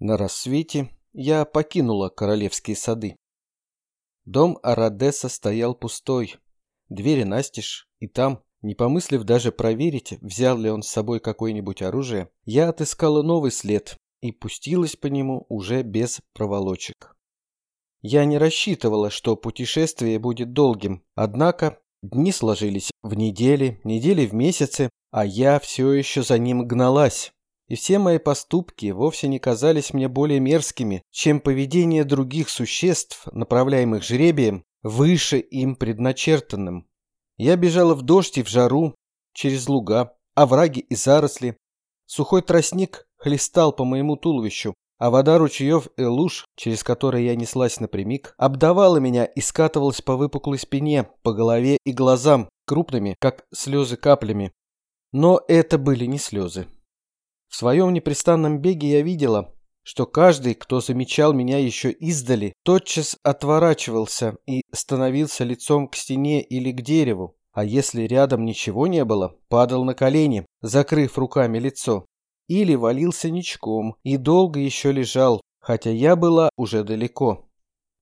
На рассвете я покинула королевские сады. Дом Арадеса стоял пустой. Двери настежь, и там, не помыслив даже проверить, взял ли он с собой какое-нибудь оружие, я отыскала новый след и пустилась по нему уже без проволочек. Я не рассчитывала, что путешествие будет долгим, однако дни сложились в недели, недели в месяцы, а я все еще за ним гналась и все мои поступки вовсе не казались мне более мерзкими, чем поведение других существ, направляемых жребием, выше им предначертанным. Я бежала в дождь и в жару, через луга, овраги и заросли. Сухой тростник хлестал по моему туловищу, а вода ручьев и луж, через которые я неслась напрямик, обдавала меня и скатывалась по выпуклой спине, по голове и глазам, крупными, как слезы каплями. Но это были не слезы. В своем непрестанном беге я видела, что каждый, кто замечал меня еще издали, тотчас отворачивался и становился лицом к стене или к дереву, а если рядом ничего не было, падал на колени, закрыв руками лицо, или валился ничком и долго еще лежал, хотя я была уже далеко.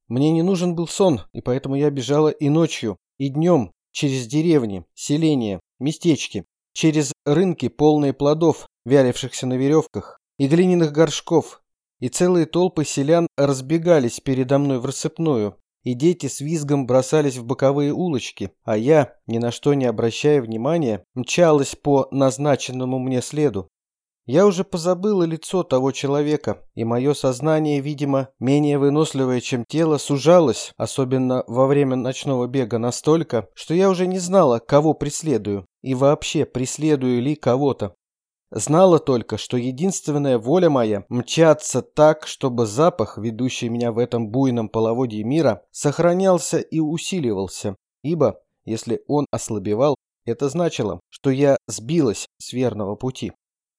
Мне не нужен был сон, и поэтому я бежала и ночью, и днем, через деревни, селения, местечки, через рынки, полные плодов, вялившихся на веревках, и глиняных горшков, и целые толпы селян разбегались передо мной в рассыпную, и дети с визгом бросались в боковые улочки, а я, ни на что не обращая внимания, мчалась по назначенному мне следу. Я уже позабыла лицо того человека, и мое сознание, видимо, менее выносливое, чем тело, сужалось, особенно во время ночного бега, настолько, что я уже не знала, кого преследую, и вообще преследую ли кого-то. Знала только, что единственная воля моя – мчаться так, чтобы запах, ведущий меня в этом буйном половодье мира, сохранялся и усиливался, ибо, если он ослабевал, это значило, что я сбилась с верного пути.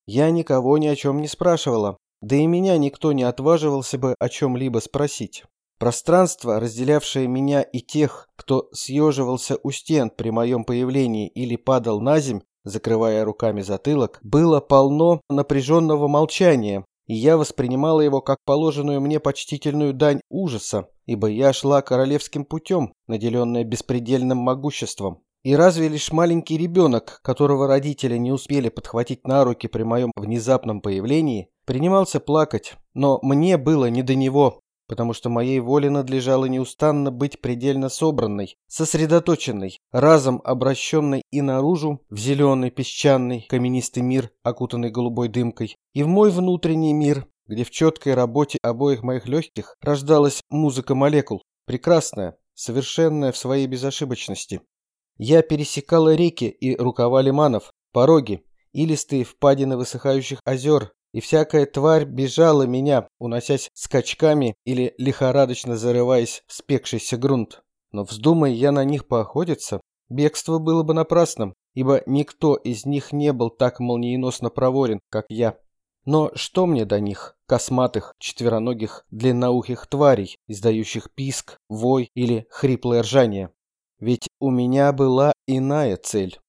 Я никого ни о чем не спрашивала, да и меня никто не отваживался бы о чем-либо спросить. Пространство, разделявшее меня и тех, кто съеживался у стен при моем появлении или падал на земь, закрывая руками затылок, было полно напряженного молчания, и я воспринимала его как положенную мне почтительную дань ужаса, ибо я шла королевским путем, наделенная беспредельным могуществом. И разве лишь маленький ребенок, которого родители не успели подхватить на руки при моем внезапном появлении, принимался плакать, но мне было не до него, потому что моей воле надлежало неустанно быть предельно собранной, сосредоточенной, разом обращенной и наружу, в зеленый песчаный каменистый мир, окутанный голубой дымкой, и в мой внутренний мир, где в четкой работе обоих моих легких рождалась музыка молекул, прекрасная, совершенная в своей безошибочности. Я пересекала реки и рукава лиманов, пороги, илистые впадины высыхающих озер, и всякая тварь бежала меня, уносясь скачками или лихорадочно зарываясь в спекшийся грунт. Но вздумай я на них поохотиться, бегство было бы напрасным, ибо никто из них не был так молниеносно проворен, как я. Но что мне до них, косматых, четвероногих, длинноухих тварей, издающих писк, вой или хриплое ржание? Ведь у меня была иная цель.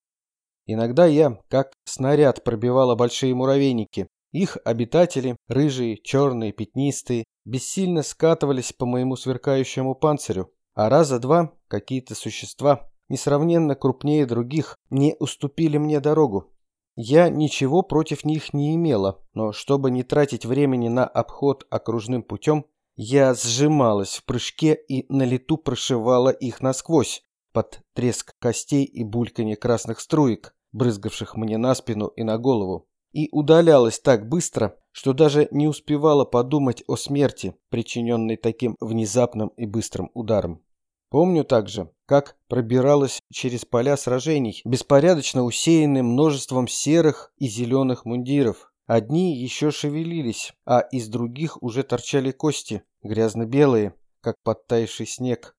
Иногда я, как снаряд, пробивала большие муравейники, их обитатели, рыжие, черные, пятнистые, бессильно скатывались по моему сверкающему панцирю, а раза два какие-то существа, несравненно крупнее других, не уступили мне дорогу. Я ничего против них не имела, но чтобы не тратить времени на обход окружным путем, я сжималась в прыжке и на лету прошивала их насквозь, под треск костей и бульканье красных струек, брызгавших мне на спину и на голову и удалялась так быстро, что даже не успевала подумать о смерти, причиненной таким внезапным и быстрым ударом. Помню также, как пробиралась через поля сражений, беспорядочно усеянные множеством серых и зеленых мундиров. Одни еще шевелились, а из других уже торчали кости, грязно-белые, как подтаявший снег.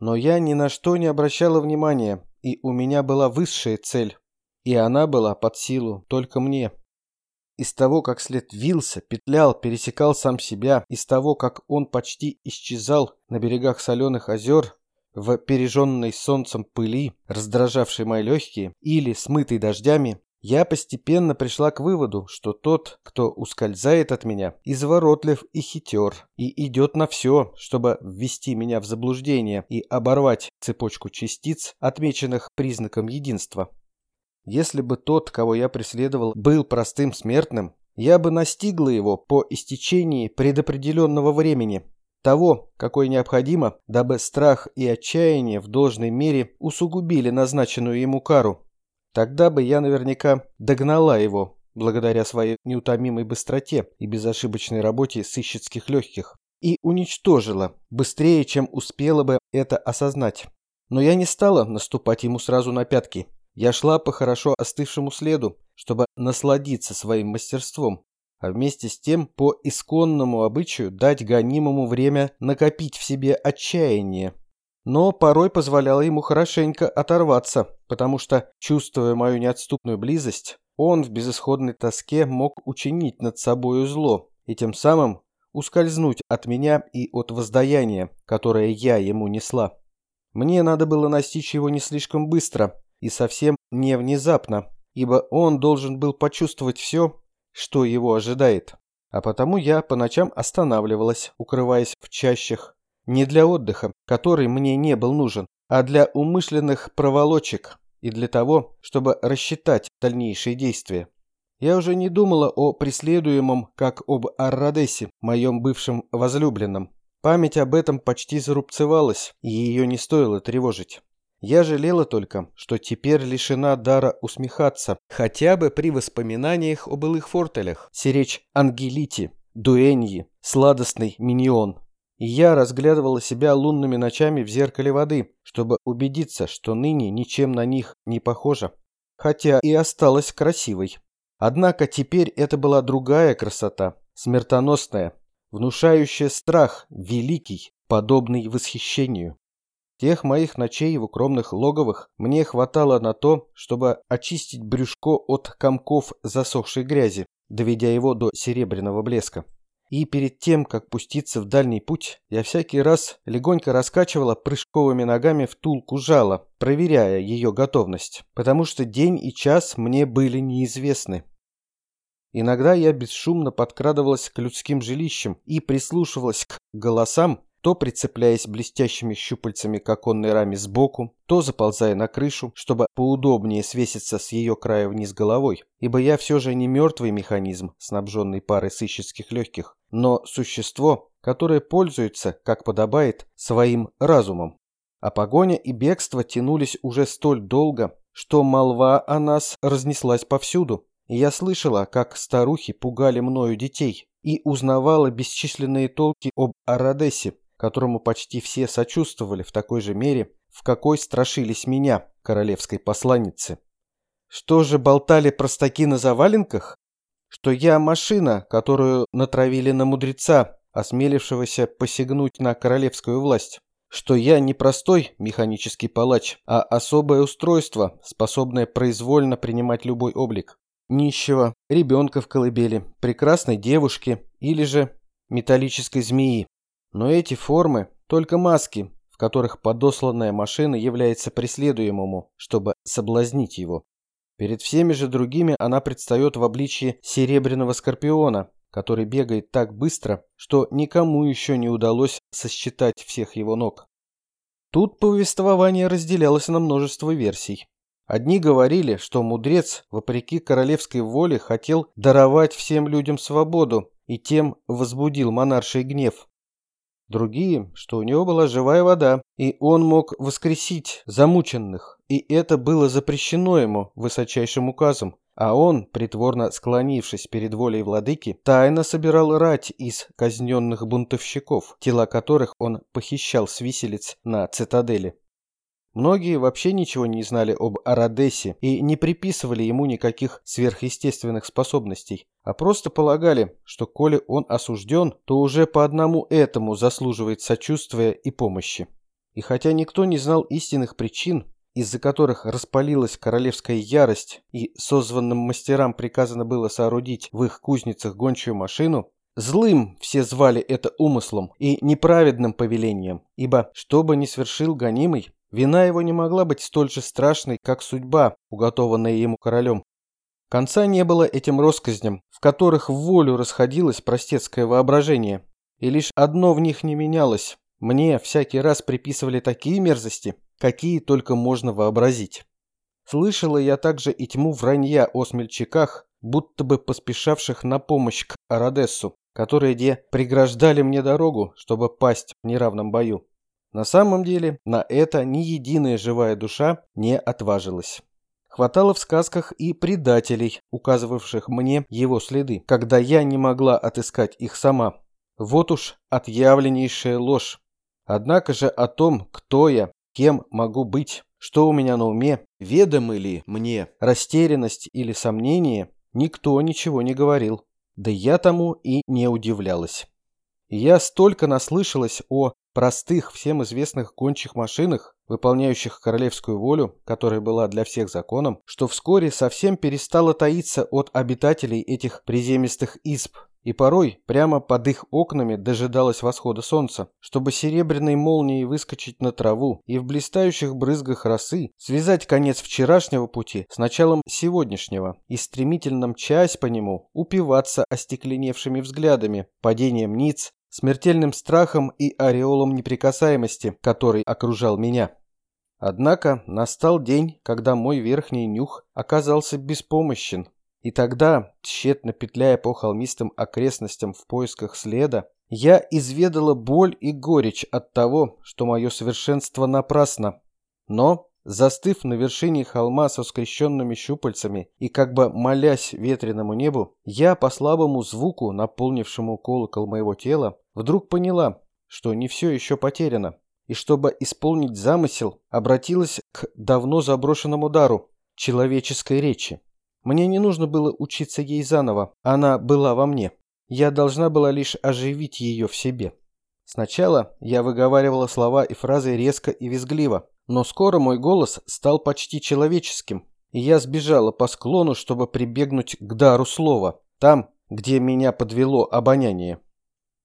Но я ни на что не обращала внимания, и у меня была высшая цель. И она была под силу только мне. Из того, как след вился, петлял, пересекал сам себя, из того, как он почти исчезал на берегах соленых озер, в пережженной солнцем пыли, раздражавшей мои легкие, или смытой дождями, Я постепенно пришла к выводу, что тот, кто ускользает от меня, изворотлив и хитер, и идет на все, чтобы ввести меня в заблуждение и оборвать цепочку частиц, отмеченных признаком единства. Если бы тот, кого я преследовал, был простым смертным, я бы настигла его по истечении предопределенного времени, того, какое необходимо, дабы страх и отчаяние в должной мере усугубили назначенную ему кару. Тогда бы я наверняка догнала его, благодаря своей неутомимой быстроте и безошибочной работе сыщицких легких, и уничтожила быстрее, чем успела бы это осознать. Но я не стала наступать ему сразу на пятки. Я шла по хорошо остывшему следу, чтобы насладиться своим мастерством, а вместе с тем по исконному обычаю дать гонимому время накопить в себе отчаяние, но порой позволяла ему хорошенько оторваться, потому что, чувствуя мою неотступную близость, он в безысходной тоске мог учинить над собою зло и тем самым ускользнуть от меня и от воздаяния, которое я ему несла. Мне надо было настичь его не слишком быстро и совсем не внезапно, ибо он должен был почувствовать все, что его ожидает. А потому я по ночам останавливалась, укрываясь в чащах, не для отдыха, который мне не был нужен, а для умышленных проволочек и для того, чтобы рассчитать дальнейшие действия. Я уже не думала о преследуемом, как об Аррадесе, моем бывшем возлюбленном. Память об этом почти зарубцевалась, и ее не стоило тревожить. Я жалела только, что теперь лишена дара усмехаться, хотя бы при воспоминаниях о былых фортелях, сиречь Ангелити, Дуэньи, сладостный Миньон, и я разглядывала себя лунными ночами в зеркале воды, чтобы убедиться, что ныне ничем на них не похожа. Хотя и осталась красивой. Однако теперь это была другая красота, смертоносная, внушающая страх, великий, подобный восхищению. Тех моих ночей в укромных логовых мне хватало на то, чтобы очистить брюшко от комков засохшей грязи, доведя его до серебряного блеска. И перед тем, как пуститься в дальний путь, я всякий раз легонько раскачивала прыжковыми ногами втулку жала, проверяя ее готовность, потому что день и час мне были неизвестны. Иногда я бесшумно подкрадывалась к людским жилищам и прислушивалась к голосам, то прицепляясь блестящими щупальцами к оконной раме сбоку, то заползая на крышу, чтобы поудобнее свеситься с ее края вниз головой, ибо я все же не мертвый механизм, снабженный парой сыщицких легких, но существо, которое пользуется, как подобает, своим разумом. А погоня и бегство тянулись уже столь долго, что молва о нас разнеслась повсюду, и я слышала, как старухи пугали мною детей, и узнавала бесчисленные толки об Арадесе, которому почти все сочувствовали в такой же мере, в какой страшились меня, королевской посланницы. Что же болтали простаки на заваленках? Что я машина, которую натравили на мудреца, осмелившегося посягнуть на королевскую власть. Что я не простой механический палач, а особое устройство, способное произвольно принимать любой облик. Нищего, ребенка в колыбели, прекрасной девушки или же металлической змеи, но эти формы – только маски, в которых подосланная машина является преследуемому, чтобы соблазнить его. Перед всеми же другими она предстает в обличье серебряного скорпиона, который бегает так быстро, что никому еще не удалось сосчитать всех его ног. Тут повествование разделялось на множество версий. Одни говорили, что мудрец, вопреки королевской воле, хотел даровать всем людям свободу и тем возбудил монарший гнев. Другие, что у него была живая вода, и он мог воскресить замученных, и это было запрещено ему высочайшим указом. А он, притворно склонившись перед волей владыки, тайно собирал рать из казненных бунтовщиков, тела которых он похищал с виселиц на цитадели. Многие вообще ничего не знали об Арадесе и не приписывали ему никаких сверхъестественных способностей, а просто полагали, что коли он осужден, то уже по одному этому заслуживает сочувствия и помощи. И хотя никто не знал истинных причин, из-за которых распалилась королевская ярость и созванным мастерам приказано было соорудить в их кузницах гончую машину, Злым все звали это умыслом и неправедным повелением, ибо, что бы ни свершил гонимый, Вина его не могла быть столь же страшной, как судьба, уготованная ему королем. Конца не было этим россказням, в которых в волю расходилось простецкое воображение. И лишь одно в них не менялось. Мне всякий раз приписывали такие мерзости, какие только можно вообразить. Слышала я также и тьму вранья о смельчаках, будто бы поспешавших на помощь к Арадессу, которые где преграждали мне дорогу, чтобы пасть в неравном бою. На самом деле на это ни единая живая душа не отважилась. Хватало в сказках и предателей, указывавших мне его следы, когда я не могла отыскать их сама. Вот уж отъявленнейшая ложь. Однако же о том, кто я, кем могу быть, что у меня на уме, ведомы ли мне растерянность или сомнение, никто ничего не говорил. Да я тому и не удивлялась. Я столько наслышалась о простых, всем известных гончих машинах, выполняющих королевскую волю, которая была для всех законом, что вскоре совсем перестала таиться от обитателей этих приземистых изб, и порой прямо под их окнами дожидалась восхода солнца, чтобы серебряной молнией выскочить на траву и в блистающих брызгах росы связать конец вчерашнего пути с началом сегодняшнего и стремительно мчась по нему упиваться остекленевшими взглядами, падением ниц, смертельным страхом и ореолом неприкасаемости, который окружал меня. Однако настал день, когда мой верхний нюх оказался беспомощен, и тогда, тщетно петляя по холмистым окрестностям в поисках следа, я изведала боль и горечь от того, что мое совершенство напрасно. Но, застыв на вершине холма со скрещенными щупальцами и как бы молясь ветреному небу, я по слабому звуку, наполнившему колокол моего тела, вдруг поняла, что не все еще потеряно, и чтобы исполнить замысел, обратилась к давно заброшенному дару – человеческой речи. Мне не нужно было учиться ей заново, она была во мне. Я должна была лишь оживить ее в себе. Сначала я выговаривала слова и фразы резко и визгливо, но скоро мой голос стал почти человеческим, и я сбежала по склону, чтобы прибегнуть к дару слова, там, где меня подвело обоняние.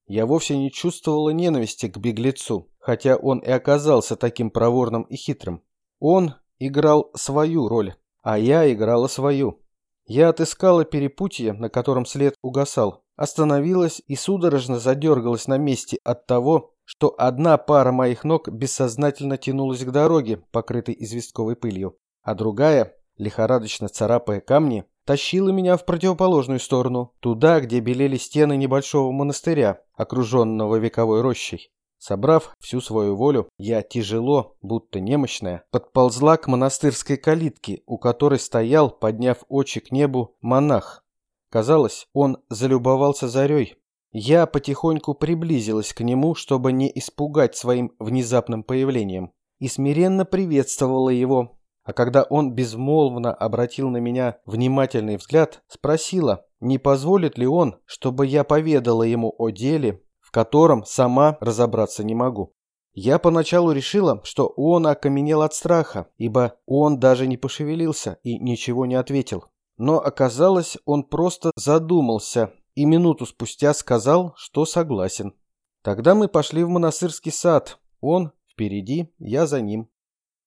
Я вовсе не чувствовала ненависти к беглецу, хотя он и оказался таким проворным и хитрым. Он играл свою роль, а я играла свою. Я отыскала перепутье, на котором след угасал, остановилась и судорожно задергалась на месте от того, что одна пара моих ног бессознательно тянулась к дороге, покрытой известковой пылью, а другая, лихорадочно царапая камни, тащила меня в противоположную сторону, туда, где белели стены небольшого монастыря, окруженного вековой рощей. Собрав всю свою волю, я тяжело, будто немощная, подползла к монастырской калитке, у которой стоял, подняв очи к небу, монах. Казалось, он залюбовался зарей. Я потихоньку приблизилась к нему, чтобы не испугать своим внезапным появлением, и смиренно приветствовала его. А когда он безмолвно обратил на меня внимательный взгляд, спросила, не позволит ли он, чтобы я поведала ему о деле, котором сама разобраться не могу. Я поначалу решила, что он окаменел от страха, ибо он даже не пошевелился и ничего не ответил. Но оказалось, он просто задумался и минуту спустя сказал, что согласен. Тогда мы пошли в монастырский сад. Он впереди, я за ним.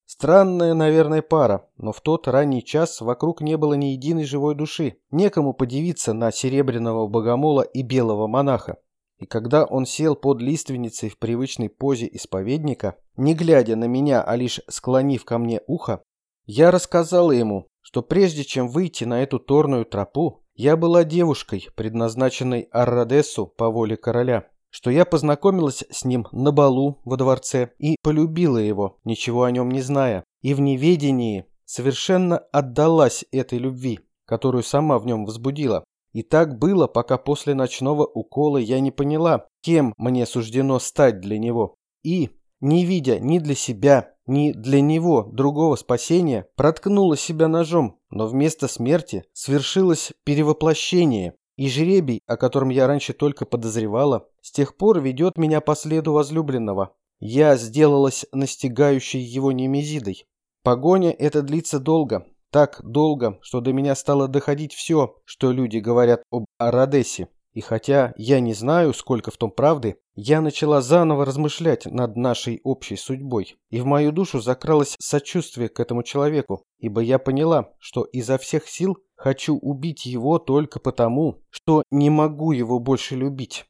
Странная, наверное, пара, но в тот ранний час вокруг не было ни единой живой души. Некому подивиться на серебряного богомола и белого монаха. И когда он сел под лиственницей в привычной позе исповедника, не глядя на меня, а лишь склонив ко мне ухо, я рассказала ему, что прежде чем выйти на эту торную тропу, я была девушкой, предназначенной Аррадесу по воле короля, что я познакомилась с ним на балу во дворце и полюбила его, ничего о нем не зная, и в неведении совершенно отдалась этой любви, которую сама в нем возбудила, и так было, пока после ночного укола я не поняла, кем мне суждено стать для него. И, не видя ни для себя, ни для него другого спасения, проткнула себя ножом, но вместо смерти свершилось перевоплощение, и жребий, о котором я раньше только подозревала, с тех пор ведет меня по следу возлюбленного. Я сделалась настигающей его немезидой. Погоня эта длится долго, так долго, что до меня стало доходить все, что люди говорят об Арадесе. И хотя я не знаю, сколько в том правды, я начала заново размышлять над нашей общей судьбой. И в мою душу закралось сочувствие к этому человеку, ибо я поняла, что изо всех сил хочу убить его только потому, что не могу его больше любить.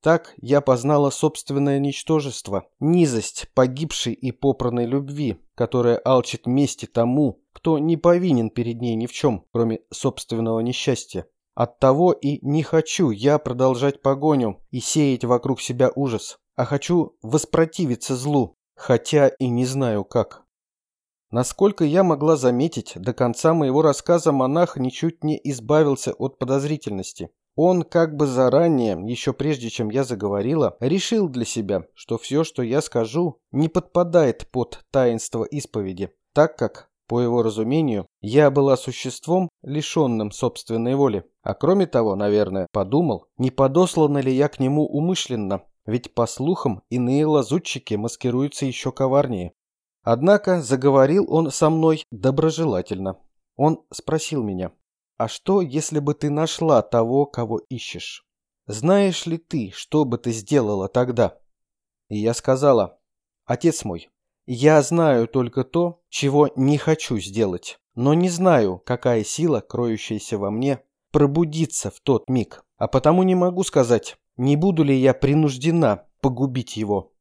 Так я познала собственное ничтожество, низость погибшей и попранной любви, которая алчит мести тому, кто не повинен перед ней ни в чем, кроме собственного несчастья. Оттого и не хочу я продолжать погоню и сеять вокруг себя ужас, а хочу воспротивиться злу, хотя и не знаю как. Насколько я могла заметить, до конца моего рассказа монах ничуть не избавился от подозрительности. Он как бы заранее, еще прежде чем я заговорила, решил для себя, что все, что я скажу, не подпадает под таинство исповеди, так как по его разумению, я была существом, лишенным собственной воли. А кроме того, наверное, подумал, не подослана ли я к нему умышленно, ведь, по слухам, иные лазутчики маскируются еще коварнее. Однако заговорил он со мной доброжелательно. Он спросил меня, «А что, если бы ты нашла того, кого ищешь? Знаешь ли ты, что бы ты сделала тогда?» И я сказала, «Отец мой, я знаю только то, чего не хочу сделать, но не знаю, какая сила, кроющаяся во мне, пробудится в тот миг, а потому не могу сказать, не буду ли я принуждена погубить его.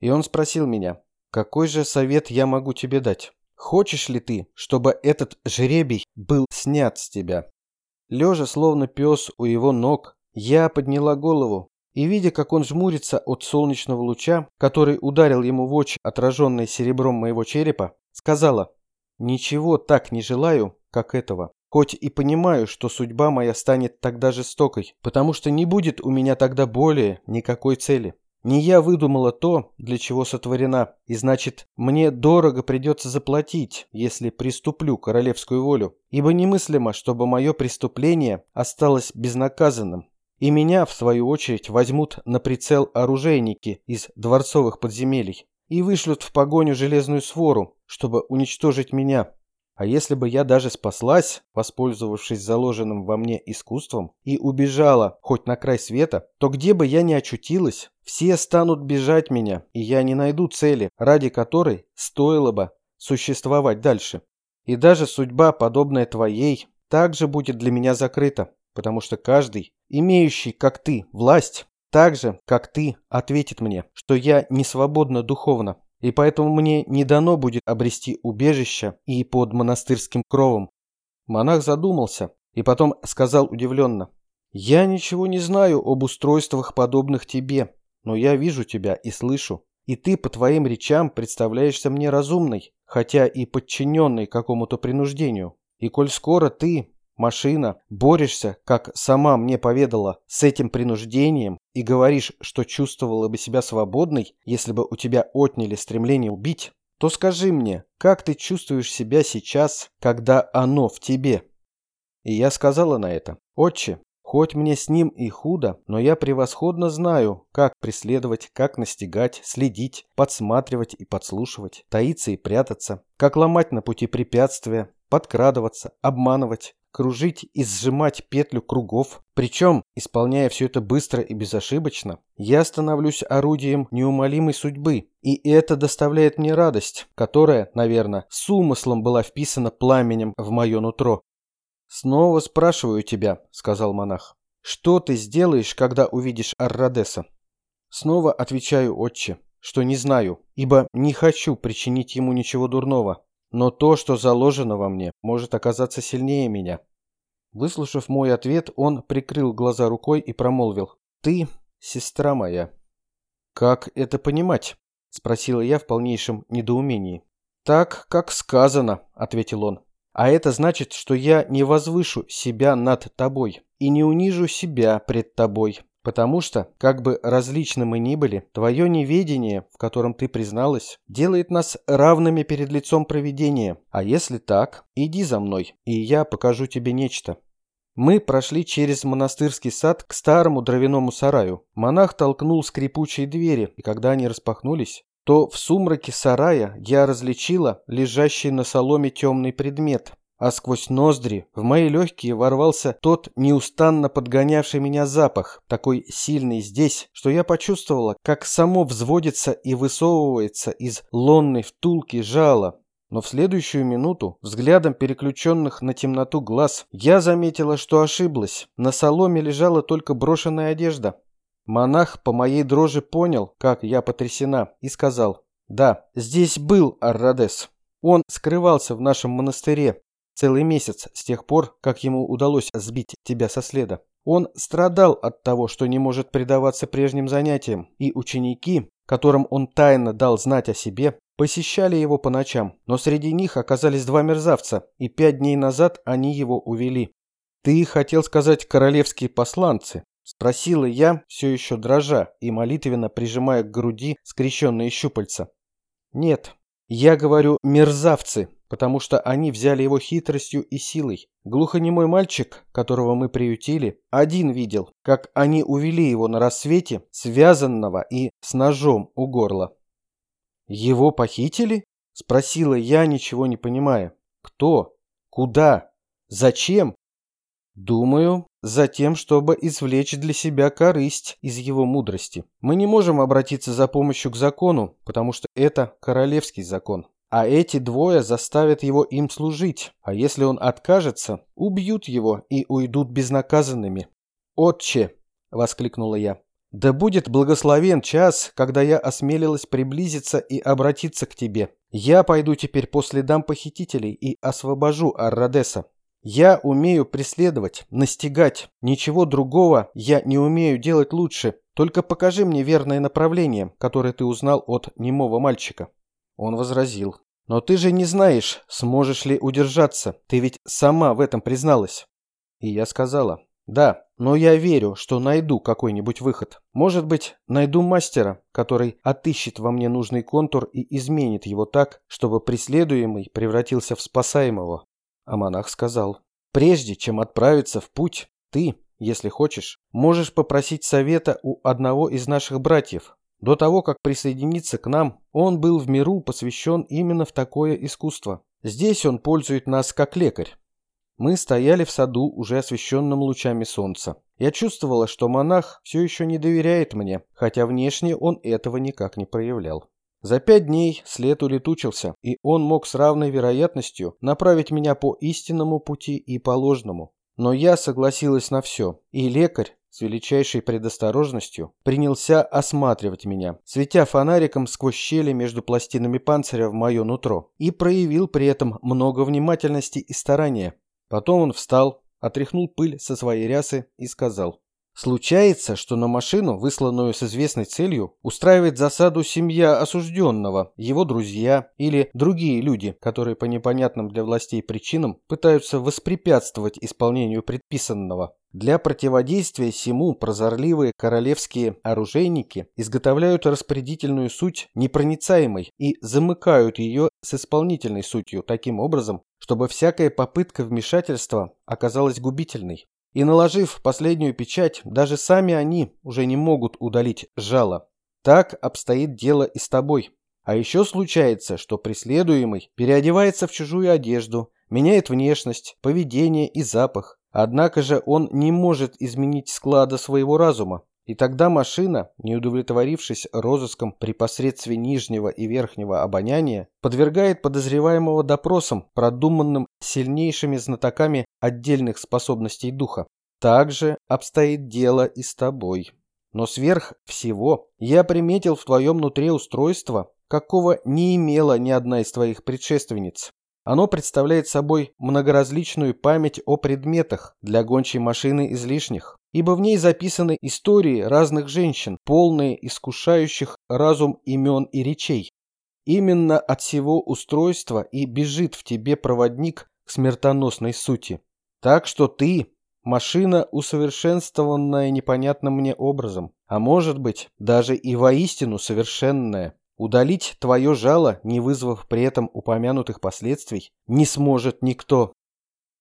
И он спросил меня, какой же совет я могу тебе дать? Хочешь ли ты, чтобы этот жребий был снят с тебя? Лежа, словно пес у его ног, я подняла голову и, видя, как он жмурится от солнечного луча, который ударил ему в очи, отраженные серебром моего черепа, сказала, «Ничего так не желаю, как этого, хоть и понимаю, что судьба моя станет тогда жестокой, потому что не будет у меня тогда более никакой цели. Не я выдумала то, для чего сотворена, и значит, мне дорого придется заплатить, если приступлю королевскую волю, ибо немыслимо, чтобы мое преступление осталось безнаказанным, и меня, в свою очередь, возьмут на прицел оружейники из дворцовых подземелий и вышлют в погоню железную свору, чтобы уничтожить меня. А если бы я даже спаслась, воспользовавшись заложенным во мне искусством, и убежала хоть на край света, то где бы я ни очутилась, все станут бежать меня, и я не найду цели, ради которой стоило бы существовать дальше. И даже судьба, подобная твоей, также будет для меня закрыта, потому что каждый, имеющий, как ты, власть, так же, как ты, ответит мне, что я не свободна духовно, и поэтому мне не дано будет обрести убежище и под монастырским кровом. Монах задумался и потом сказал удивленно, «Я ничего не знаю об устройствах, подобных тебе, но я вижу тебя и слышу, и ты по твоим речам представляешься мне разумной, хотя и подчиненной какому-то принуждению. И коль скоро ты, машина, борешься, как сама мне поведала, с этим принуждением и говоришь, что чувствовала бы себя свободной, если бы у тебя отняли стремление убить, то скажи мне, как ты чувствуешь себя сейчас, когда оно в тебе? И я сказала на это, отче, хоть мне с ним и худо, но я превосходно знаю, как преследовать, как настигать, следить, подсматривать и подслушивать, таиться и прятаться, как ломать на пути препятствия, подкрадываться, обманывать, кружить и сжимать петлю кругов. Причем, исполняя все это быстро и безошибочно, я становлюсь орудием неумолимой судьбы, и это доставляет мне радость, которая, наверное, с умыслом была вписана пламенем в мое нутро. «Снова спрашиваю тебя», — сказал монах, — «что ты сделаешь, когда увидишь Аррадеса?» Снова отвечаю, отче, что не знаю, ибо не хочу причинить ему ничего дурного. Но то, что заложено во мне, может оказаться сильнее меня. Выслушав мой ответ, он прикрыл глаза рукой и промолвил. «Ты, сестра моя». «Как это понимать?» – спросила я в полнейшем недоумении. «Так, как сказано», – ответил он. «А это значит, что я не возвышу себя над тобой и не унижу себя пред тобой, Потому что, как бы различны мы ни были, твое неведение, в котором ты призналась, делает нас равными перед лицом провидения. А если так, иди за мной, и я покажу тебе нечто. Мы прошли через монастырский сад к старому дровяному сараю. Монах толкнул скрипучие двери, и когда они распахнулись, то в сумраке сарая я различила лежащий на соломе темный предмет. А сквозь ноздри в мои легкие ворвался тот неустанно подгонявший меня запах, такой сильный здесь, что я почувствовала, как само взводится и высовывается из лонной втулки жало. Но в следующую минуту, взглядом переключенных на темноту глаз, я заметила, что ошиблась. На соломе лежала только брошенная одежда. Монах по моей дрожи понял, как я потрясена, и сказал, «Да, здесь был Аррадес. Он скрывался в нашем монастыре целый месяц с тех пор, как ему удалось сбить тебя со следа. Он страдал от того, что не может предаваться прежним занятиям, и ученики, которым он тайно дал знать о себе, посещали его по ночам, но среди них оказались два мерзавца, и пять дней назад они его увели. Ты хотел сказать королевские посланцы, Спросила я, все еще дрожа и молитвенно прижимая к груди скрещенные щупальца. Нет, я говорю мерзавцы, потому что они взяли его хитростью и силой. Глухонемой мальчик, которого мы приютили, один видел, как они увели его на рассвете, связанного и с ножом у горла. «Его похитили?» – спросила я, ничего не понимая. «Кто? Куда? Зачем?» «Думаю, за тем, чтобы извлечь для себя корысть из его мудрости. Мы не можем обратиться за помощью к закону, потому что это королевский закон. А эти двое заставят его им служить, а если он откажется, убьют его и уйдут безнаказанными. «Отче!» — воскликнула я. «Да будет благословен час, когда я осмелилась приблизиться и обратиться к тебе. Я пойду теперь по следам похитителей и освобожу Аррадеса. Я умею преследовать, настигать. Ничего другого я не умею делать лучше. Только покажи мне верное направление, которое ты узнал от немого мальчика. Он возразил. Но ты же не знаешь, сможешь ли удержаться. Ты ведь сама в этом призналась. И я сказала. Да, но я верю, что найду какой-нибудь выход. Может быть, найду мастера, который отыщет во мне нужный контур и изменит его так, чтобы преследуемый превратился в спасаемого. А монах сказал, «Прежде чем отправиться в путь, ты, если хочешь, можешь попросить совета у одного из наших братьев. До того, как присоединиться к нам, он был в миру посвящен именно в такое искусство. Здесь он пользует нас как лекарь. Мы стояли в саду, уже освещенном лучами солнца. Я чувствовала, что монах все еще не доверяет мне, хотя внешне он этого никак не проявлял. За пять дней след улетучился, и он мог с равной вероятностью направить меня по истинному пути и по ложному. Но я согласилась на все, и лекарь, с величайшей предосторожностью, принялся осматривать меня, светя фонариком сквозь щели между пластинами панциря в мое нутро, и проявил при этом много внимательности и старания. Потом он встал, отряхнул пыль со своей рясы и сказал Случается, что на машину, высланную с известной целью, устраивает засаду семья осужденного, его друзья или другие люди, которые по непонятным для властей причинам пытаются воспрепятствовать исполнению предписанного. Для противодействия сему прозорливые королевские оружейники изготовляют распорядительную суть непроницаемой и замыкают ее с исполнительной сутью таким образом, чтобы всякая попытка вмешательства оказалась губительной. И наложив последнюю печать, даже сами они уже не могут удалить жало. Так обстоит дело и с тобой. А еще случается, что преследуемый переодевается в чужую одежду, меняет внешность, поведение и запах. Однако же он не может изменить склада своего разума. И тогда машина, не удовлетворившись розыском при посредстве нижнего и верхнего обоняния, подвергает подозреваемого допросам, продуманным сильнейшими знатоками отдельных способностей духа. Так же обстоит дело и с тобой. Но сверх всего я приметил в твоем нутре устройство, какого не имела ни одна из твоих предшественниц. Оно представляет собой многоразличную память о предметах для гончей машины излишних, ибо в ней записаны истории разных женщин, полные искушающих разум имен и речей. Именно от всего устройства и бежит в тебе проводник к смертоносной сути. Так что ты – машина, усовершенствованная непонятным мне образом, а может быть, даже и воистину совершенная. Удалить твое жало, не вызвав при этом упомянутых последствий, не сможет никто.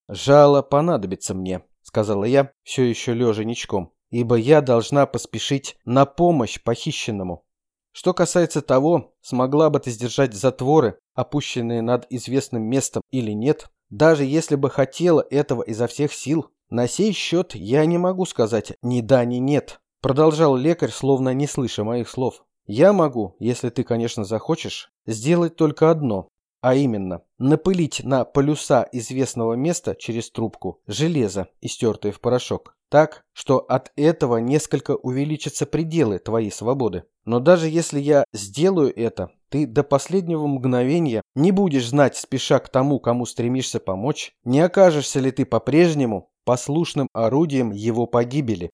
«Жало понадобится мне», — сказала я, все еще лежа ничком, «ибо я должна поспешить на помощь похищенному». Что касается того, смогла бы ты сдержать затворы, опущенные над известным местом или нет, даже если бы хотела этого изо всех сил. На сей счет я не могу сказать ни да, ни нет. Продолжал лекарь, словно не слыша моих слов. Я могу, если ты, конечно, захочешь, сделать только одно, а именно напылить на полюса известного места через трубку железо, истертое в порошок, так, что от этого несколько увеличатся пределы твоей свободы. Но даже если я сделаю это, ты до последнего мгновения не будешь знать, спеша к тому, кому стремишься помочь, не окажешься ли ты по-прежнему послушным орудием его погибели.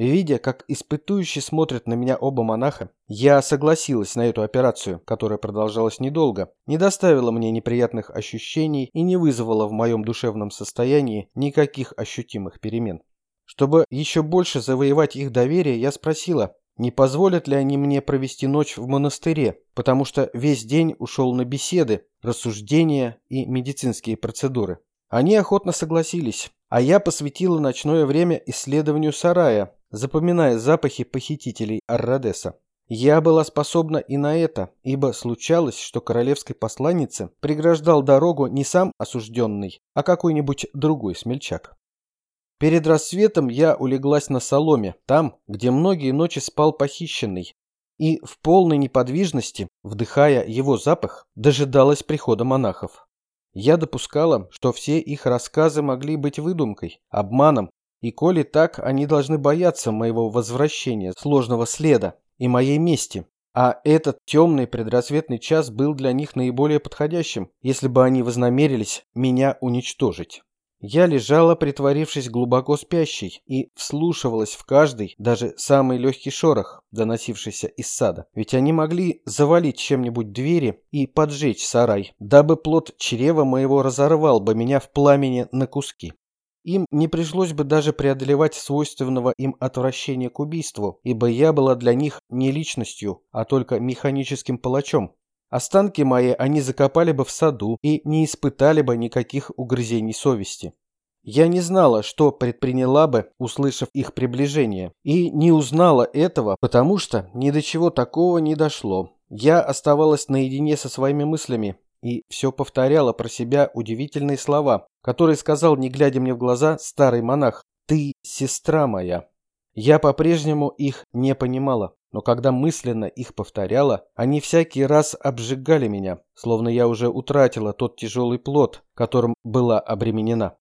Видя, как испытующие смотрят на меня оба монаха, я согласилась на эту операцию, которая продолжалась недолго, не доставила мне неприятных ощущений и не вызвала в моем душевном состоянии никаких ощутимых перемен. Чтобы еще больше завоевать их доверие, я спросила, не позволят ли они мне провести ночь в монастыре, потому что весь день ушел на беседы, рассуждения и медицинские процедуры. Они охотно согласились, а я посвятила ночное время исследованию сарая, запоминая запахи похитителей Аррадеса. Я была способна и на это, ибо случалось, что королевской посланнице преграждал дорогу не сам осужденный, а какой-нибудь другой смельчак. Перед рассветом я улеглась на соломе, там, где многие ночи спал похищенный, и в полной неподвижности, вдыхая его запах, дожидалась прихода монахов. Я допускала, что все их рассказы могли быть выдумкой, обманом и коли так, они должны бояться моего возвращения, сложного следа и моей мести. А этот темный предрассветный час был для них наиболее подходящим, если бы они вознамерились меня уничтожить. Я лежала, притворившись глубоко спящей, и вслушивалась в каждый, даже самый легкий шорох, доносившийся из сада. Ведь они могли завалить чем-нибудь двери и поджечь сарай, дабы плод чрева моего разорвал бы меня в пламени на куски. Им не пришлось бы даже преодолевать свойственного им отвращения к убийству, ибо я была для них не личностью, а только механическим палачом. Останки мои они закопали бы в саду и не испытали бы никаких угрызений совести. Я не знала, что предприняла бы, услышав их приближение, и не узнала этого, потому что ни до чего такого не дошло. Я оставалась наедине со своими мыслями, и все повторяла про себя удивительные слова, которые сказал, не глядя мне в глаза, старый монах «Ты сестра моя». Я по-прежнему их не понимала, но когда мысленно их повторяла, они всякий раз обжигали меня, словно я уже утратила тот тяжелый плод, которым была обременена.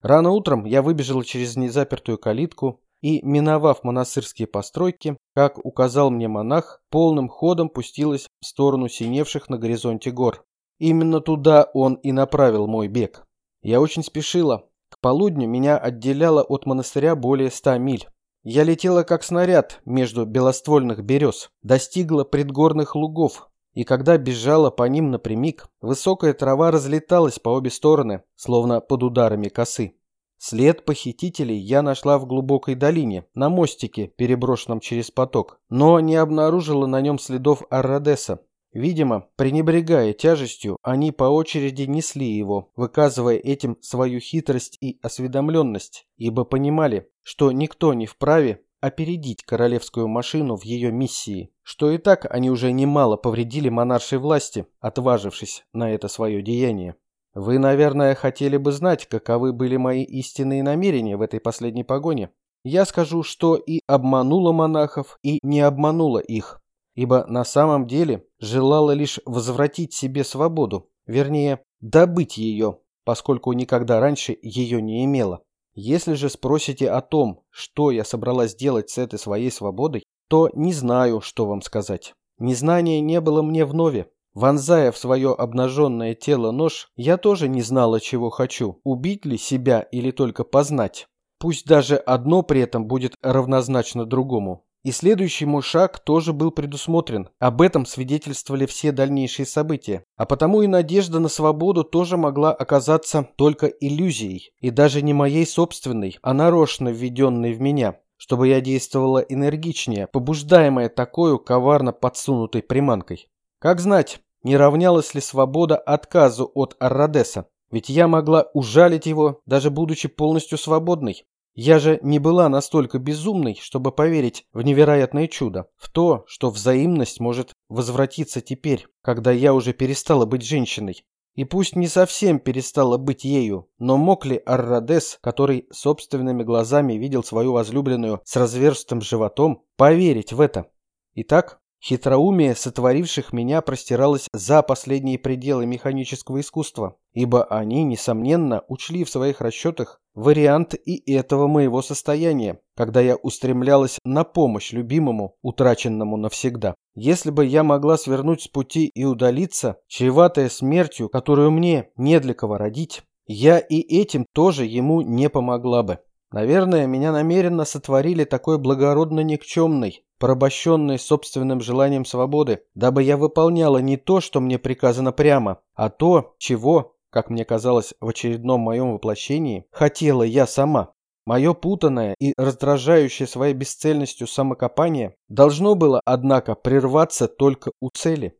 Рано утром я выбежала через незапертую калитку и, миновав монастырские постройки, как указал мне монах, полным ходом пустилась в сторону синевших на горизонте гор. Именно туда он и направил мой бег. Я очень спешила. К полудню меня отделяло от монастыря более ста миль. Я летела как снаряд между белоствольных берез, достигла предгорных лугов, и когда бежала по ним напрямик, высокая трава разлеталась по обе стороны, словно под ударами косы. След похитителей я нашла в глубокой долине, на мостике, переброшенном через поток, но не обнаружила на нем следов Аррадеса, Видимо, пренебрегая тяжестью, они по очереди несли его, выказывая этим свою хитрость и осведомленность, ибо понимали, что никто не вправе опередить королевскую машину в ее миссии, что и так они уже немало повредили монаршей власти, отважившись на это свое деяние. Вы, наверное, хотели бы знать, каковы были мои истинные намерения в этой последней погоне. Я скажу, что и обманула монахов, и не обманула их, ибо на самом деле желала лишь возвратить себе свободу, вернее, добыть ее, поскольку никогда раньше ее не имела. Если же спросите о том, что я собралась делать с этой своей свободой, то не знаю, что вам сказать. Незнание не было мне вновь. Вонзая в свое обнаженное тело нож, я тоже не знала, чего хочу, убить ли себя или только познать. Пусть даже одно при этом будет равнозначно другому. И следующий мой шаг тоже был предусмотрен. Об этом свидетельствовали все дальнейшие события. А потому и надежда на свободу тоже могла оказаться только иллюзией. И даже не моей собственной, а нарочно введенной в меня чтобы я действовала энергичнее, побуждаемая такой коварно подсунутой приманкой. Как знать, не равнялась ли свобода отказу от Аррадеса? Ведь я могла ужалить его, даже будучи полностью свободной. Я же не была настолько безумной, чтобы поверить в невероятное чудо, в то, что взаимность может возвратиться теперь, когда я уже перестала быть женщиной. И пусть не совсем перестала быть ею, но мог ли Аррадес, который собственными глазами видел свою возлюбленную с разверстым животом, поверить в это? Итак, Хитроумие сотворивших меня простиралось за последние пределы механического искусства, ибо они, несомненно, учли в своих расчетах вариант и этого моего состояния, когда я устремлялась на помощь любимому, утраченному навсегда. Если бы я могла свернуть с пути и удалиться, чреватая смертью, которую мне не для кого родить, я и этим тоже ему не помогла бы. Наверное, меня намеренно сотворили такой благородно никчемной, порабощенной собственным желанием свободы, дабы я выполняла не то, что мне приказано прямо, а то, чего, как мне казалось в очередном моем воплощении, хотела я сама. Мое путанное и раздражающее своей бесцельностью самокопание должно было, однако, прерваться только у цели.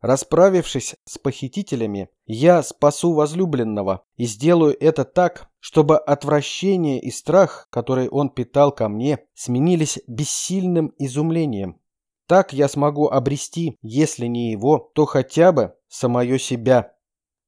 Расправившись с похитителями, я спасу возлюбленного и сделаю это так, чтобы отвращение и страх, которые он питал ко мне, сменились бессильным изумлением. Так я смогу обрести, если не его, то хотя бы самое себя.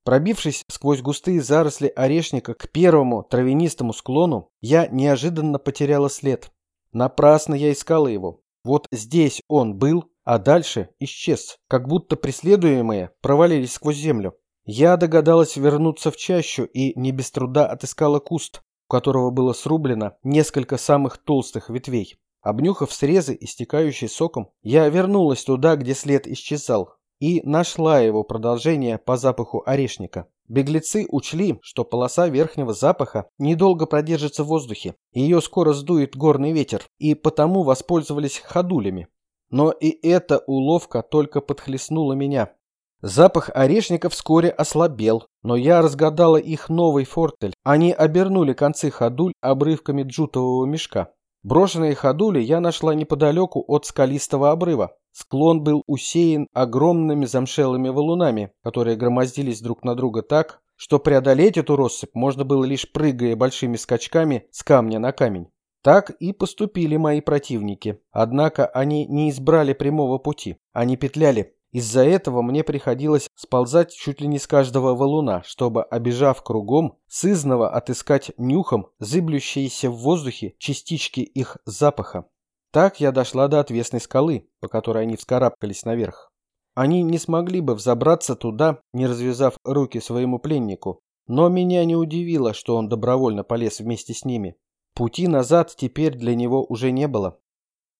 Пробившись сквозь густые заросли орешника к первому травянистому склону, я неожиданно потеряла след. Напрасно я искала его. Вот здесь он был, а дальше исчез, как будто преследуемые провалились сквозь землю. Я догадалась вернуться в чащу и не без труда отыскала куст, у которого было срублено несколько самых толстых ветвей. Обнюхав срезы, истекающие соком, я вернулась туда, где след исчезал, и нашла его продолжение по запаху орешника. Беглецы учли, что полоса верхнего запаха недолго продержится в воздухе, ее скоро сдует горный ветер, и потому воспользовались ходулями. Но и эта уловка только подхлестнула меня. Запах орешника вскоре ослабел, но я разгадала их новый фортель. Они обернули концы ходуль обрывками джутового мешка. Брошенные ходули я нашла неподалеку от скалистого обрыва. Склон был усеян огромными замшелыми валунами, которые громоздились друг на друга так, что преодолеть эту россыпь можно было лишь прыгая большими скачками с камня на камень. Так и поступили мои противники. Однако они не избрали прямого пути. Они петляли. Из-за этого мне приходилось сползать чуть ли не с каждого валуна, чтобы, обежав кругом, сызново отыскать нюхом зыблющиеся в воздухе частички их запаха. Так я дошла до отвесной скалы, по которой они вскарабкались наверх. Они не смогли бы взобраться туда, не развязав руки своему пленнику, но меня не удивило, что он добровольно полез вместе с ними. Пути назад теперь для него уже не было.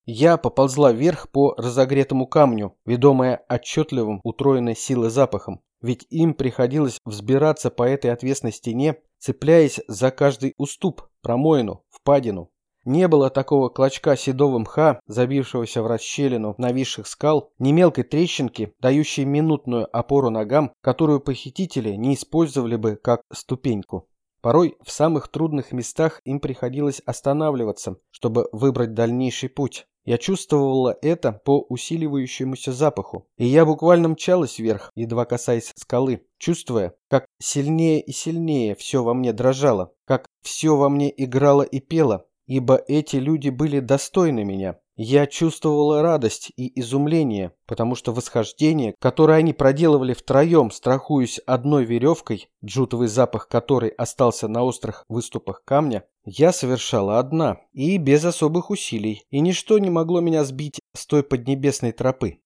Я поползла вверх по разогретому камню, ведомая отчетливым утроенной силой запахом, ведь им приходилось взбираться по этой отвесной стене, цепляясь за каждый уступ, промоину, впадину. Не было такого клочка седого мха, забившегося в расщелину нависших скал, ни мелкой трещинки, дающей минутную опору ногам, которую похитители не использовали бы как ступеньку. Порой в самых трудных местах им приходилось останавливаться, чтобы выбрать дальнейший путь. Я чувствовала это по усиливающемуся запаху, и я буквально мчалась вверх, едва касаясь скалы, чувствуя, как сильнее и сильнее все во мне дрожало, как все во мне играло и пело, ибо эти люди были достойны меня. Я чувствовала радость и изумление, потому что восхождение, которое они проделывали втроем, страхуясь одной веревкой, джутовый запах которой остался на острых выступах камня, я совершала одна и без особых усилий, и ничто не могло меня сбить с той поднебесной тропы.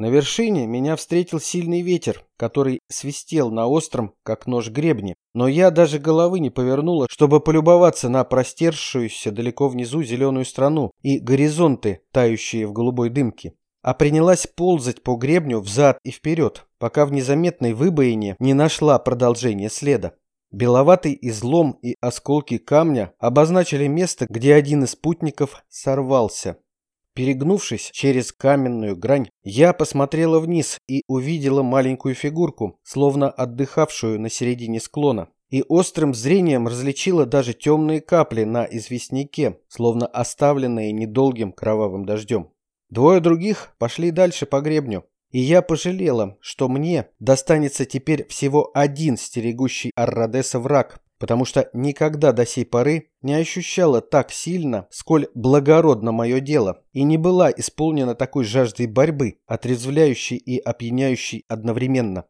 На вершине меня встретил сильный ветер, который свистел на остром, как нож гребни, но я даже головы не повернула, чтобы полюбоваться на простершуюся далеко внизу зеленую страну и горизонты, тающие в голубой дымке, а принялась ползать по гребню взад и вперед, пока в незаметной выбоине не нашла продолжения следа. Беловатый излом и осколки камня обозначили место, где один из спутников сорвался. Перегнувшись через каменную грань, я посмотрела вниз и увидела маленькую фигурку, словно отдыхавшую на середине склона. И острым зрением различила даже темные капли на известняке, словно оставленные недолгим кровавым дождем. Двое других пошли дальше по гребню, и я пожалела, что мне достанется теперь всего один стерегущий Аррадеса враг, потому что никогда до сей поры не ощущала так сильно, сколь благородно мое дело, и не была исполнена такой жаждой борьбы, отрезвляющей и опьяняющей одновременно.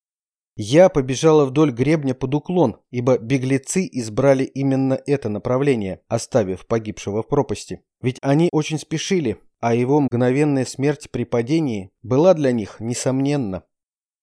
Я побежала вдоль гребня под уклон, ибо беглецы избрали именно это направление, оставив погибшего в пропасти. Ведь они очень спешили, а его мгновенная смерть при падении была для них несомненна.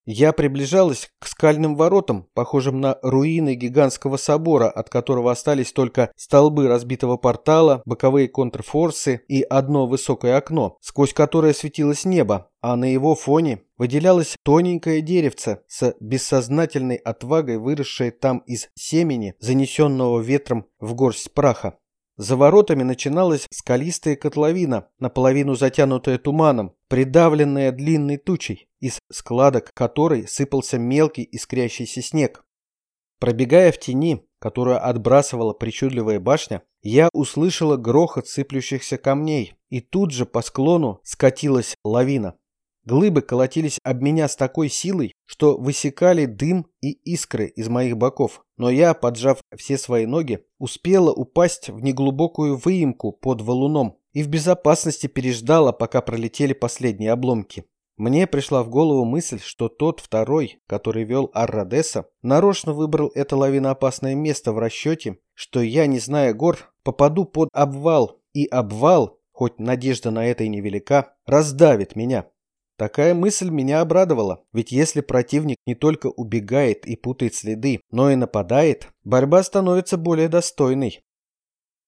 Я приближалась к скальным воротам, похожим на руины гигантского собора, от которого остались только столбы разбитого портала, боковые контрфорсы и одно высокое окно, сквозь которое светилось небо, а на его фоне выделялось тоненькое деревце с бессознательной отвагой, выросшее там из семени, занесенного ветром в горсть праха. За воротами начиналась скалистая котловина, наполовину затянутая туманом, придавленная длинной тучей, из складок которой сыпался мелкий искрящийся снег. Пробегая в тени, которую отбрасывала причудливая башня, я услышала грохот сыплющихся камней, и тут же по склону скатилась лавина. Глыбы колотились об меня с такой силой, что высекали дым и искры из моих боков. Но я, поджав все свои ноги, успела упасть в неглубокую выемку под валуном и в безопасности переждала, пока пролетели последние обломки. Мне пришла в голову мысль, что тот второй, который вел Аррадеса, нарочно выбрал это лавиноопасное место в расчете, что я, не зная гор, попаду под обвал, и обвал, хоть надежда на это и невелика, раздавит меня. Такая мысль меня обрадовала, ведь если противник не только убегает и путает следы, но и нападает, борьба становится более достойной.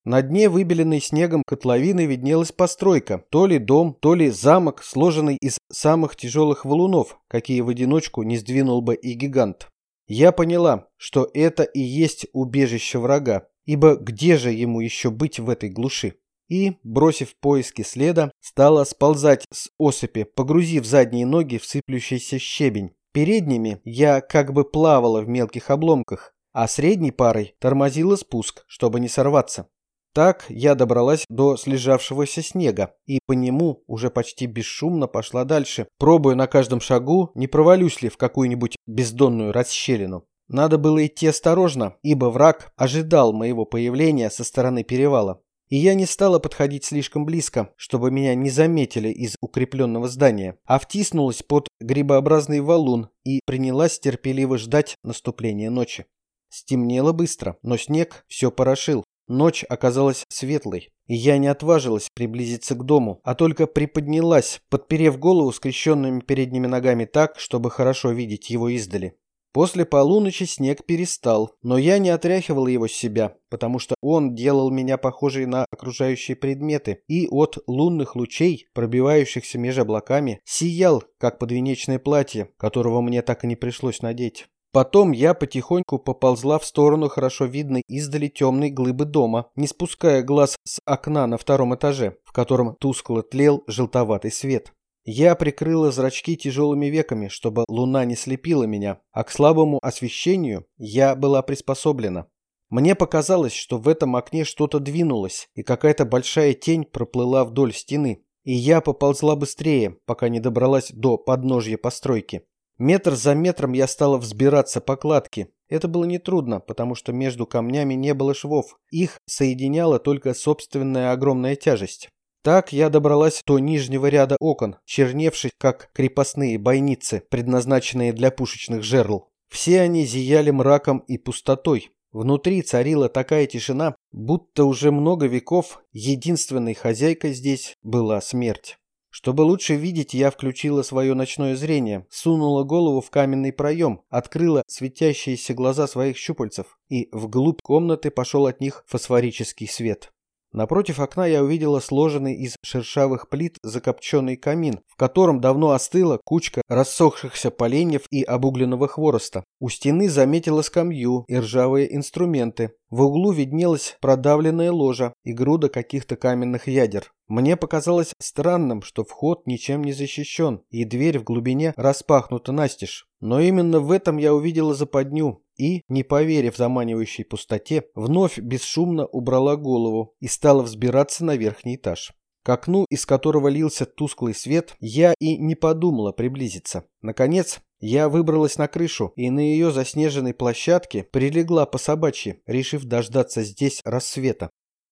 На дне выбеленной снегом котловины виднелась постройка, то ли дом, то ли замок, сложенный из самых тяжелых валунов, какие в одиночку не сдвинул бы и гигант. Я поняла, что это и есть убежище врага, ибо где же ему еще быть в этой глуши? и, бросив поиски следа, стала сползать с осыпи, погрузив задние ноги в сыплющийся щебень. Передними я как бы плавала в мелких обломках, а средней парой тормозила спуск, чтобы не сорваться. Так я добралась до слежавшегося снега и по нему уже почти бесшумно пошла дальше, пробуя на каждом шагу, не провалюсь ли в какую-нибудь бездонную расщелину. Надо было идти осторожно, ибо враг ожидал моего появления со стороны перевала и я не стала подходить слишком близко, чтобы меня не заметили из укрепленного здания, а втиснулась под грибообразный валун и принялась терпеливо ждать наступления ночи. Стемнело быстро, но снег все порошил. Ночь оказалась светлой, и я не отважилась приблизиться к дому, а только приподнялась, подперев голову скрещенными передними ногами так, чтобы хорошо видеть его издали. После полуночи снег перестал, но я не отряхивал его с себя, потому что он делал меня похожей на окружающие предметы, и от лунных лучей, пробивающихся между облаками, сиял, как подвенечное платье, которого мне так и не пришлось надеть. Потом я потихоньку поползла в сторону хорошо видной издали темной глыбы дома, не спуская глаз с окна на втором этаже, в котором тускло тлел желтоватый свет. Я прикрыла зрачки тяжелыми веками, чтобы луна не слепила меня, а к слабому освещению я была приспособлена. Мне показалось, что в этом окне что-то двинулось, и какая-то большая тень проплыла вдоль стены, и я поползла быстрее, пока не добралась до подножья постройки. Метр за метром я стала взбираться по кладке. Это было нетрудно, потому что между камнями не было швов. Их соединяла только собственная огромная тяжесть. Так я добралась до нижнего ряда окон, черневших как крепостные бойницы, предназначенные для пушечных жерл. Все они зияли мраком и пустотой. Внутри царила такая тишина, будто уже много веков единственной хозяйкой здесь была смерть. Чтобы лучше видеть, я включила свое ночное зрение, сунула голову в каменный проем, открыла светящиеся глаза своих щупальцев, и вглубь комнаты пошел от них фосфорический свет. Напротив окна я увидела сложенный из шершавых плит закопченный камин, в котором давно остыла кучка рассохшихся поленьев и обугленного хвороста. У стены заметила скамью и ржавые инструменты. В углу виднелась продавленная ложа и груда каких-то каменных ядер. Мне показалось странным, что вход ничем не защищен, и дверь в глубине распахнута настежь. Но именно в этом я увидела западню, и, не поверив заманивающей пустоте, вновь бесшумно убрала голову и стала взбираться на верхний этаж. К окну, из которого лился тусклый свет, я и не подумала приблизиться. Наконец, я выбралась на крышу и на ее заснеженной площадке прилегла по собачьи, решив дождаться здесь рассвета.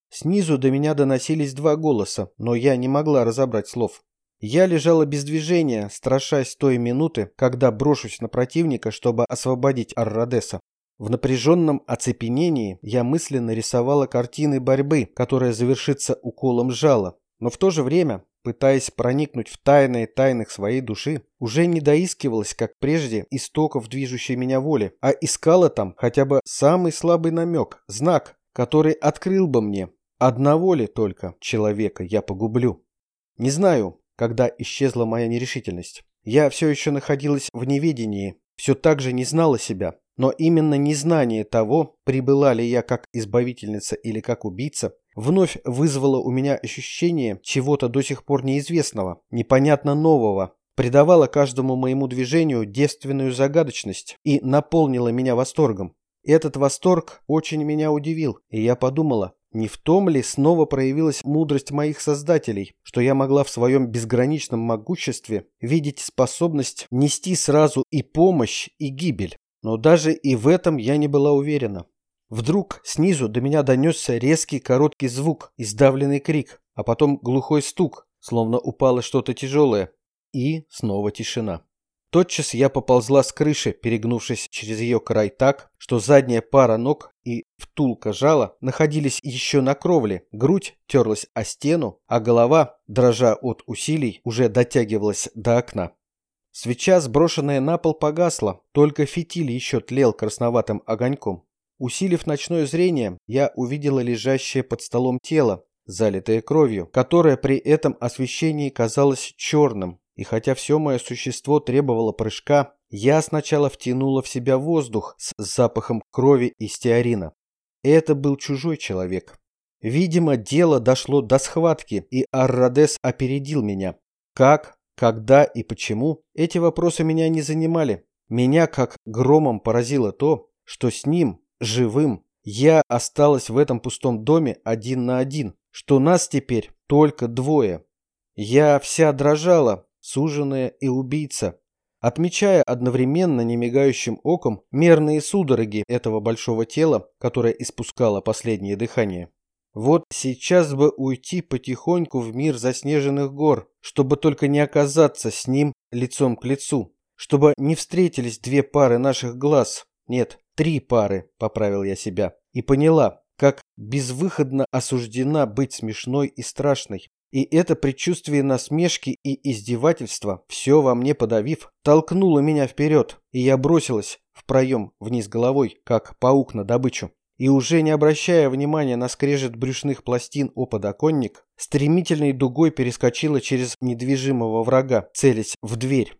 Снизу до меня доносились два голоса, но я не могла разобрать слов. Я лежала без движения, страшась той минуты, когда брошусь на противника, чтобы освободить Аррадеса. В напряженном оцепенении я мысленно рисовала картины борьбы, которая завершится уколом жала. Но в то же время, пытаясь проникнуть в тайные тайных своей души, уже не доискивалась, как прежде, истоков движущей меня воли, а искала там хотя бы самый слабый намек, знак, который открыл бы мне, одного ли только человека я погублю. Не знаю, когда исчезла моя нерешительность. Я все еще находилась в неведении, все так же не знала себя. Но именно незнание того, прибыла ли я как избавительница или как убийца, вновь вызвало у меня ощущение чего-то до сих пор неизвестного, непонятно нового, придавало каждому моему движению девственную загадочность и наполнило меня восторгом. Этот восторг очень меня удивил, и я подумала, не в том ли снова проявилась мудрость моих создателей, что я могла в своем безграничном могуществе видеть способность нести сразу и помощь, и гибель? Но даже и в этом я не была уверена. Вдруг снизу до меня донесся резкий короткий звук, издавленный крик, а потом глухой стук, словно упало что-то тяжелое. И снова тишина. Тотчас я поползла с крыши, перегнувшись через ее край так, что задняя пара ног и втулка жала находились еще на кровле, грудь терлась о стену, а голова, дрожа от усилий, уже дотягивалась до окна. Свеча, сброшенная на пол, погасла, только фитиль еще тлел красноватым огоньком. Усилив ночное зрение, я увидела лежащее под столом тело, залитое кровью, которое при этом освещении казалось черным, и хотя все мое существо требовало прыжка, я сначала втянула в себя воздух с запахом крови и стеарина. Это был чужой человек. Видимо, дело дошло до схватки, и Аррадес опередил меня. Как, когда и почему, эти вопросы меня не занимали. Меня как громом поразило то, что с ним, живым, я осталась в этом пустом доме один на один, что нас теперь только двое. Я вся дрожала, суженая и убийца, отмечая одновременно немигающим оком мерные судороги этого большого тела, которое испускало последнее дыхание. Вот сейчас бы уйти потихоньку в мир заснеженных гор, чтобы только не оказаться с ним лицом к лицу, чтобы не встретились две пары наших глаз, нет, три пары, поправил я себя, и поняла, как безвыходно осуждена быть смешной и страшной, и это предчувствие насмешки и издевательства, все во мне подавив, толкнуло меня вперед, и я бросилась в проем вниз головой, как паук на добычу. И уже не обращая внимания на скрежет брюшных пластин о подоконник, стремительной дугой перескочила через недвижимого врага, целясь в дверь.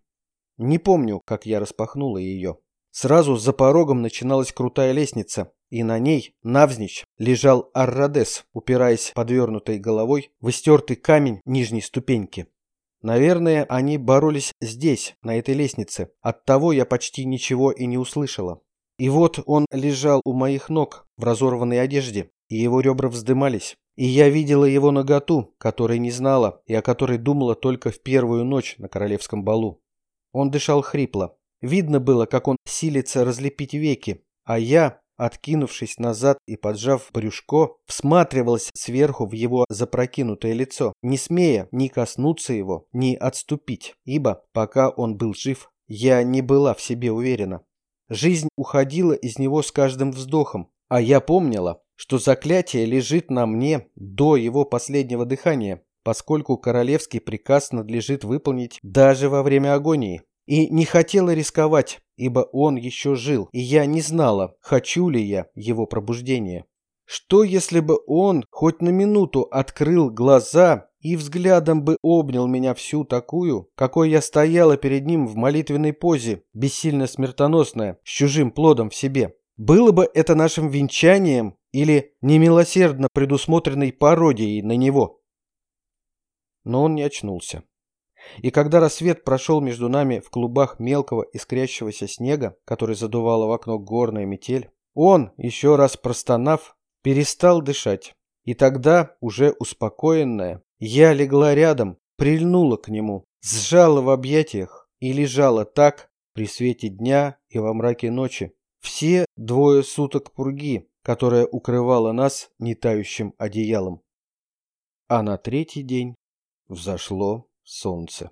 Не помню, как я распахнула ее. Сразу за порогом начиналась крутая лестница, и на ней, навзничь, лежал Аррадес, упираясь подвернутой головой в истертый камень нижней ступеньки. Наверное, они боролись здесь, на этой лестнице. Оттого я почти ничего и не услышала. И вот он лежал у моих ног в разорванной одежде, и его ребра вздымались. И я видела его наготу, которой не знала и о которой думала только в первую ночь на королевском балу. Он дышал хрипло. Видно было, как он силится разлепить веки, а я, откинувшись назад и поджав брюшко, всматривалась сверху в его запрокинутое лицо, не смея ни коснуться его, ни отступить, ибо, пока он был жив, я не была в себе уверена. Жизнь уходила из него с каждым вздохом, а я помнила, что заклятие лежит на мне до его последнего дыхания, поскольку королевский приказ надлежит выполнить даже во время агонии и не хотела рисковать, ибо он еще жил, и я не знала, хочу ли я его пробуждения. Что, если бы он хоть на минуту открыл глаза и взглядом бы обнял меня всю такую, какой я стояла перед ним в молитвенной позе, бессильно смертоносная, с чужим плодом в себе? Было бы это нашим венчанием или немилосердно предусмотренной пародией на него? Но он не очнулся. И когда рассвет прошел между нами в клубах мелкого искрящегося снега, который задувала в окно горная метель, он, еще раз простонав, перестал дышать. И тогда, уже успокоенная, я легла рядом, прильнула к нему, сжала в объятиях и лежала так при свете дня и во мраке ночи. Все двое суток пурги, которая укрывала нас нетающим одеялом. А на третий день взошло солнце.